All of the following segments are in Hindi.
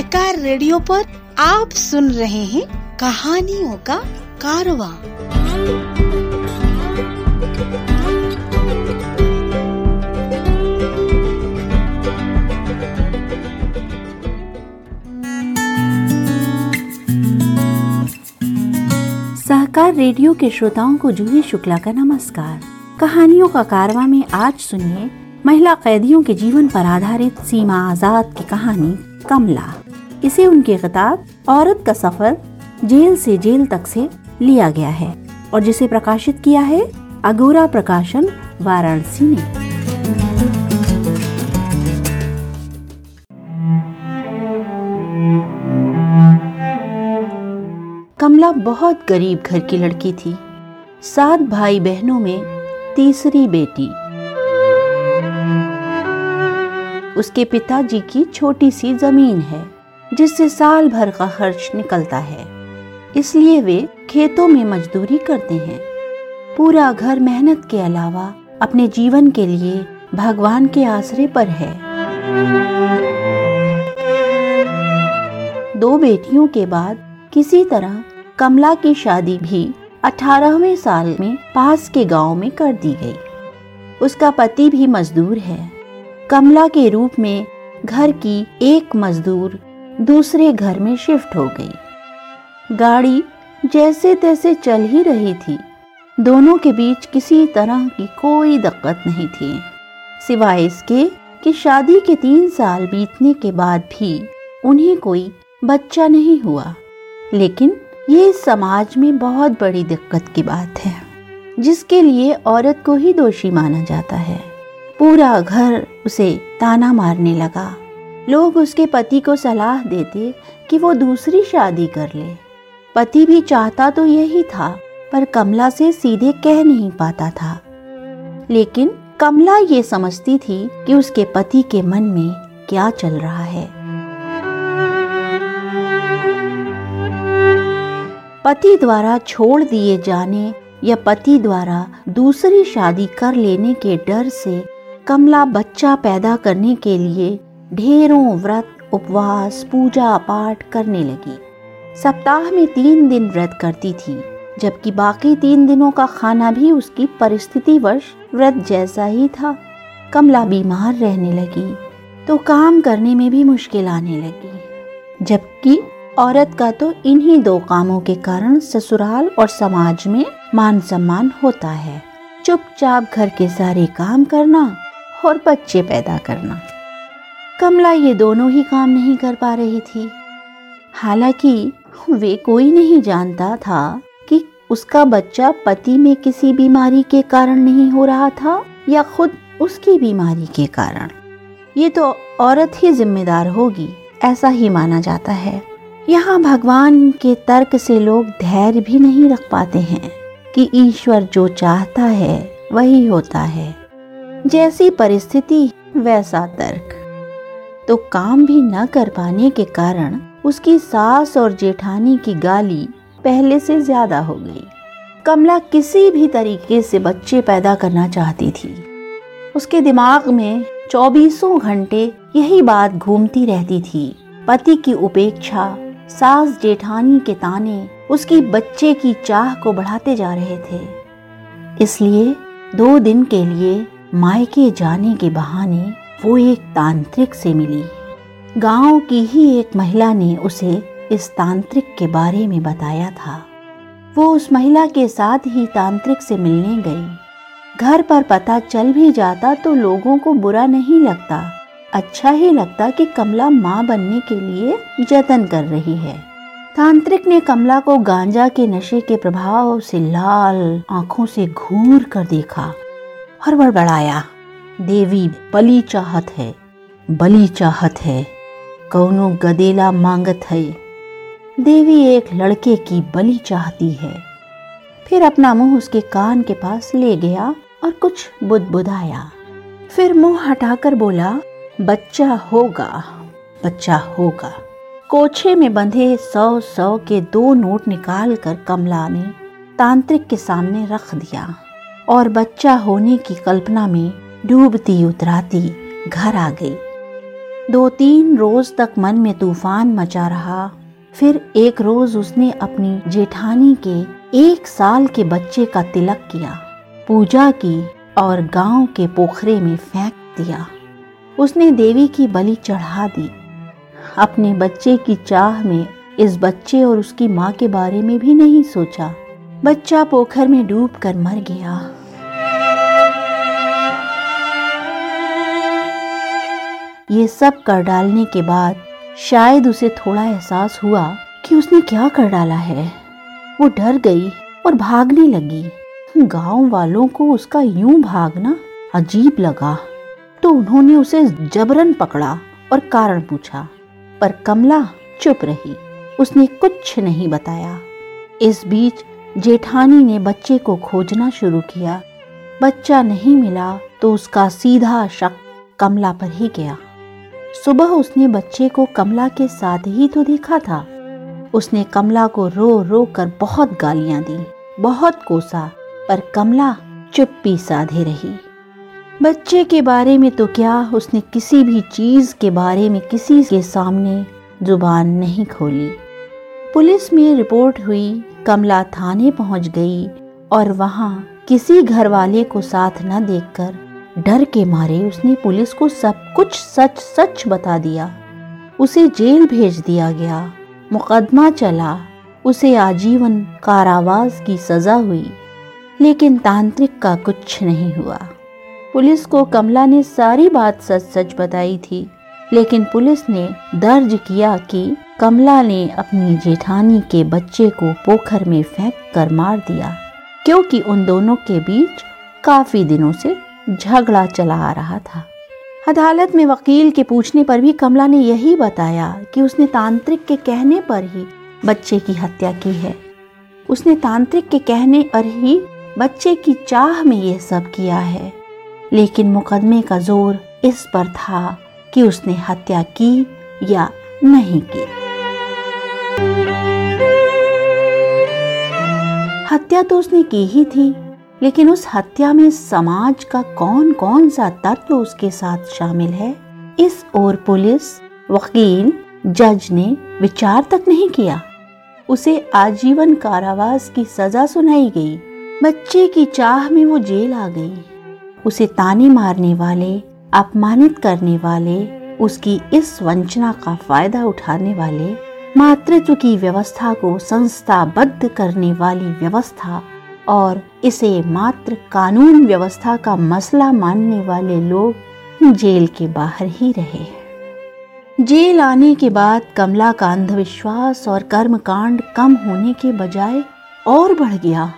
सहकार रेडियो पर आप सुन रहे हैं कहानियों का कारवा। सहकार रेडियो के श्रोताओं को जूही शुक्ला का नमस्कार। कहानियों का कारवा में आज सुनिए महिला कैदियों के जीवन पर आधारित सीमा आज़ाद की कहानी, कमला। इसे उनकी किताब औरत का सफ़र जेल से जेल तक से लिया गया है और जिसे प्रकाशित किया है अगोरा प्रकाशन वाराणसी ने। कमला बहुत गरीब घर की लड़की थी। सात भाई बहनों में तीसरी बेटी। उसके पिताजी की छोटी सी ज़मीन है। जिससे साल भर का खर्च निकलता है। इसलिए वे खेतों में मजदूरी करते हैं। पूरा घर मेहनत के अलावा अपने जीवन के लिए भगवान के आसरे पर है। दो बेटियों के बाद किसी तरह कमला की शादी भी अठारहवें साल में पास के गाँव में कर दी गई। उसका पति भी मजदूर है। कमला के रूप में घर की एक मजदूर दूसरे घर में शिफ्ट हो गई। गाड़ी जैसे तैसे चल ही रही थी। दोनों के बीच किसी तरह की कोई दिक्कत नहीं थी। सिवाय इसके कि शादी के तीन साल बीतने के बाद भी उन्हें कोई बच्चा नहीं हुआ। लेकिन ये समाज में बहुत बड़ी दिक्कत की बात है, जिसके लिए औरत को ही दोषी माना जाता है। पूरा घर उसे ताना मारने लगा। लोग उसके पति को सलाह देते कि वो दूसरी शादी कर ले। पति भी चाहता तो यही था, पर कमला से सीधे कह नहीं पाता था। लेकिन कमला ये समझती थी कि उसके पति के मन में क्या चल रहा है। पति द्वारा छोड़ दिए जाने या पति द्वारा दूसरी शादी कर लेने के डर से कमला बच्चा पैदा करने के लिए ढेरों व्रत, उपवास, पूजा पाठ करने लगी। सप्ताह में तीन दिन व्रत करती थी, जबकि बाकी तीन दिनों का खाना भी उसकी परिस्थिति वर्ष व्रत जैसा ही था। कमला बीमार रहने लगी तो काम करने में भी मुश्किल आने लगी। जबकि औरत का तो इन्हीं दो कामों के कारण ससुराल और समाज में मान सम्मान होता है। चुपचाप घर के सारे काम करना और बच्चे पैदा करना। कमला ये दोनों ही काम नहीं कर पा रही थी। हालाँकि वे कोई नहीं जानता था कि उसका बच्चा पति में किसी बीमारी के कारण नहीं हो रहा था या खुद उसकी बीमारी के कारण। ये तो औरत ही जिम्मेदार होगी, ऐसा ही माना जाता है। यहाँ भगवान के तर्क से लोग धैर्य भी नहीं रख पाते हैं कि ईश्वर जो चाहता है, वही होता है। जैसी परिस्थिति, वैसा तर्क। तो काम भी न कर पाने के कारण उसकी सास और जेठानी की गाली पहले से ज़्यादा हो गई। कमला किसी भी तरीके से बच्चे पैदा करना चाहती थी। उसके दिमाग में चौबीसों घंटे यही बात घूमती रहती थी। पति की उपेक्षा, सास जेठानी के ताने उसकी बच्चे की चाह को बढ़ाते जा रहे थे। इसलिए दो दिन के लिए मायके जाने के बहाने वो एक तांत्रिक से मिली। गाँव की ही एक महिला ने उसे इस तांत्रिक के बारे में बताया था। वो उस महिला के साथ ही तांत्रिक से मिलने गई। घर पर पता चल भी जाता तो लोगों को बुरा नहीं लगता। अच्छा ही लगता कि कमला माँ बनने के लिए जतन कर रही है। तांत्रिक ने कमला को गांजा के नशे के प्रभाव से लाल आँखों से घूर कर देखा और बड़बड़ाया देवी बलि चाहत है, बलि चाहत है, कौनो गदेला मांगत है। देवी एक लड़के की बलि चाहती है। फिर अपना मुँह उसके कान के पास ले गया और कुछ बुदबुदाया। फिर मुँह हटाकर बोला, बच्चा होगा बच्चा होगा। कोछे में बंधे सौ सौ के दो नोट निकाल कर कमला ने तांत्रिक के सामने रख दिया और बच्चा होने की कल्पना में डूबती उतराती घर आ गई। दो तीन रोज तक मन में तूफ़ान मचा रहा। फिर एक रोज उसने अपनी जेठानी के एक साल के बच्चे का तिलक किया, पूजा की और गाँव के पोखरे में फेंक दिया। उसने देवी की बलि चढ़ा दी। अपने बच्चे की चाह में इस बच्चे और उसकी माँ के बारे में भी नहीं सोचा। बच्चा पोखर में डूब कर मर गया। ये सब कर डालने के बाद शायद उसे थोड़ा एहसास हुआ कि उसने क्या कर डाला है। वो डर गई और भागने लगी। गाँव वालों को उसका यूँ भागना अजीब लगा। तो उन्होंने उसे जबरन पकड़ा और कारण पूछा। पर कमला चुप रही। उसने कुछ नहीं बताया। इस बीच जेठानी ने बच्चे को खोजना शुरू किया। बच्चा नहीं मिला तो उसका सीधा शक कमला पर ही गया। सुबह उसने बच्चे को कमला के साथ ही तो देखा था। उसने कमला को रो रो कर बहुत गालियाँ दी, बहुत कोसा, पर कमला चुप्पी साधे रही। बच्चे के बारे में तो क्या, उसने किसी भी चीज़ के बारे में किसी के सामने ज़ुबान नहीं खोली। पुलिस में रिपोर्ट हुई, कमला थाने पहुँच गई और वहाँ किसी घर वाले को साथ न देखकर डर के मारे उसने पुलिस को सब कुछ सच सच बता दिया। उसे जेल भेज दिया गया। मुकदमा चला। उसे आजीवन कारावास की सजा हुई। लेकिन तांत्रिक का कुछ नहीं हुआ। पुलिस को कमला ने सारी बात सच सच बताई थी। लेकिन पुलिस ने दर्ज किया कि कमला ने अपनी जेठानी के बच्चे को पोखर में फेंक कर मार दिया। क्योंकि उन दोनों के बीच काफ़ी दिनों से झगड़ा चला आ रहा था। अदालत में वकील के पूछने पर भी कमला ने यही बताया कि उसने तांत्रिक के कहने पर ही बच्चे की हत्या की है। उसने तांत्रिक के कहने पर ही बच्चे की चाह में यह सब किया है। लेकिन मुकदमे का ज़ोर इस पर था कि उसने हत्या की या नहीं की। हत्या तो उसने की ही थी लेकिन उस हत्या में समाज का कौन कौन सा तत्व उसके साथ शामिल है? इस ओर पुलिस, वकील, जज ने विचार तक नहीं किया। उसे आजीवन कारावास की सजा सुनाई गई। बच्चे की चाह में वो जेल आ गई। उसे ताने मारने वाले, अपमानित करने वाले, उसकी इस वंचना का फ़ायदा उठाने वाले, मातृत्व की व्यवस्था को संस्थाबद्ध करने वाली व्यवस्था और इसे मात्र कानून व्यवस्था का मसला मानने वाले लोग जेल के बाहर ही रहे जेल आने के बाद कमला का अंधविश्वास और कर्मकांड कम होने के बजाय और बढ़ गया।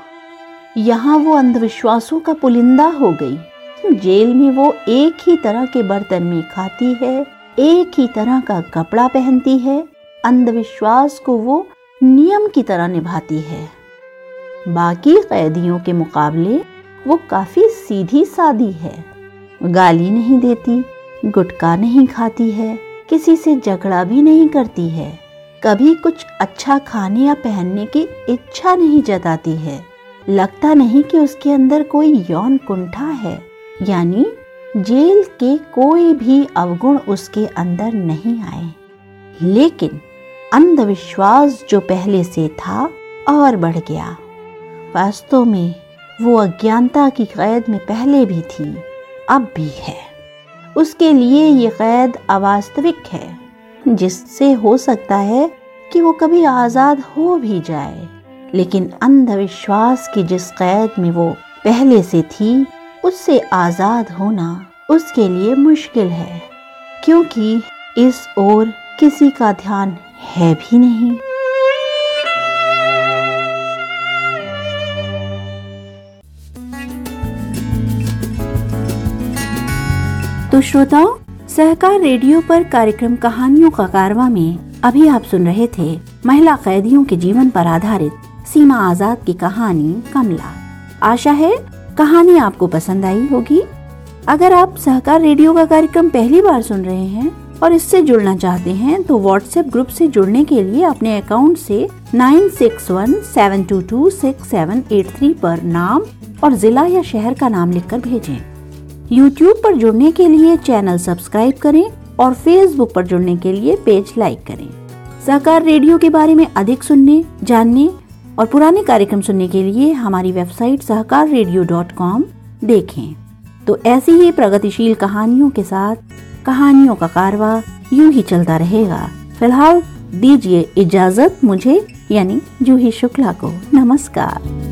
यहाँ वो अंधविश्वासों का पुलिंदा हो गई। जेल में वो एक ही तरह के बर्तन में खाती है, एक ही तरह का कपड़ा पहनती है, अंधविश्वास को वो नियम की तरह निभाती है। बाकी कैदियों के मुकाबले वो काफ़ी सीधी सादी है। गाली नहीं देती गुटका नहीं खाती है, किसी से झगड़ा भी नहीं करती है। कभी कुछ अच्छा खाने या पहनने की इच्छा नहीं जताती है। लगता नहीं कि उसके अंदर कोई यौन कुंठा है, यानी जेल के कोई भी अवगुण उसके अंदर नहीं आए। लेकिन अंधविश्वास जो पहले से था, और बढ़ गया। वास्तव में वो अज्ञानता की कैद में पहले भी थी, अब भी है। उसके लिए ये कैद अवास्तविक है, जिससे हो सकता है कि वो कभी आज़ाद हो भी जाए, लेकिन अंधविश्वास की जिस कैद में वो पहले से थी, उससे आज़ाद होना उसके लिए मुश्किल है, क्योंकि इस ओर किसी का ध्यान है भी नहीं। तो श्रोताओं, सहकार रेडियो पर कार्यक्रम कहानियों का कारवा में अभी आप सुन रहे थे महिला कैदियों के जीवन पर आधारित सीमा आज़ाद की कहानी कमला। आशा है कहानी आपको पसंद आई होगी। अगर आप सहकार रेडियो का कार्यक्रम पहली बार सुन रहे हैं और इससे जुड़ना चाहते हैं तो व्हाट्सएप ग्रुप से जुड़ने के लिए अपने अकाउंट से nine six one seven two two six seven eight three पर नाम और जिला या शहर का नाम लिखकर भेजें। यूट्यूब पर जुड़ने के लिए चैनल सब्सक्राइब करें और फेसबुक पर जुड़ने के लिए पेज लाइक करें। सहकार रेडियो के बारे में अधिक सुनने, जानने और पुराने कार्यक्रम सुनने के लिए हमारी website Sahkar radio dot com देखें। तो ऐसी ही प्रगतिशील कहानियों के साथ कहानियों का कारवा यूँ ही चलता रहेगा। फ़िलहाल दीजिए इजाज़त मुझे, यानी जूही शुक्ला को। नमस्कार।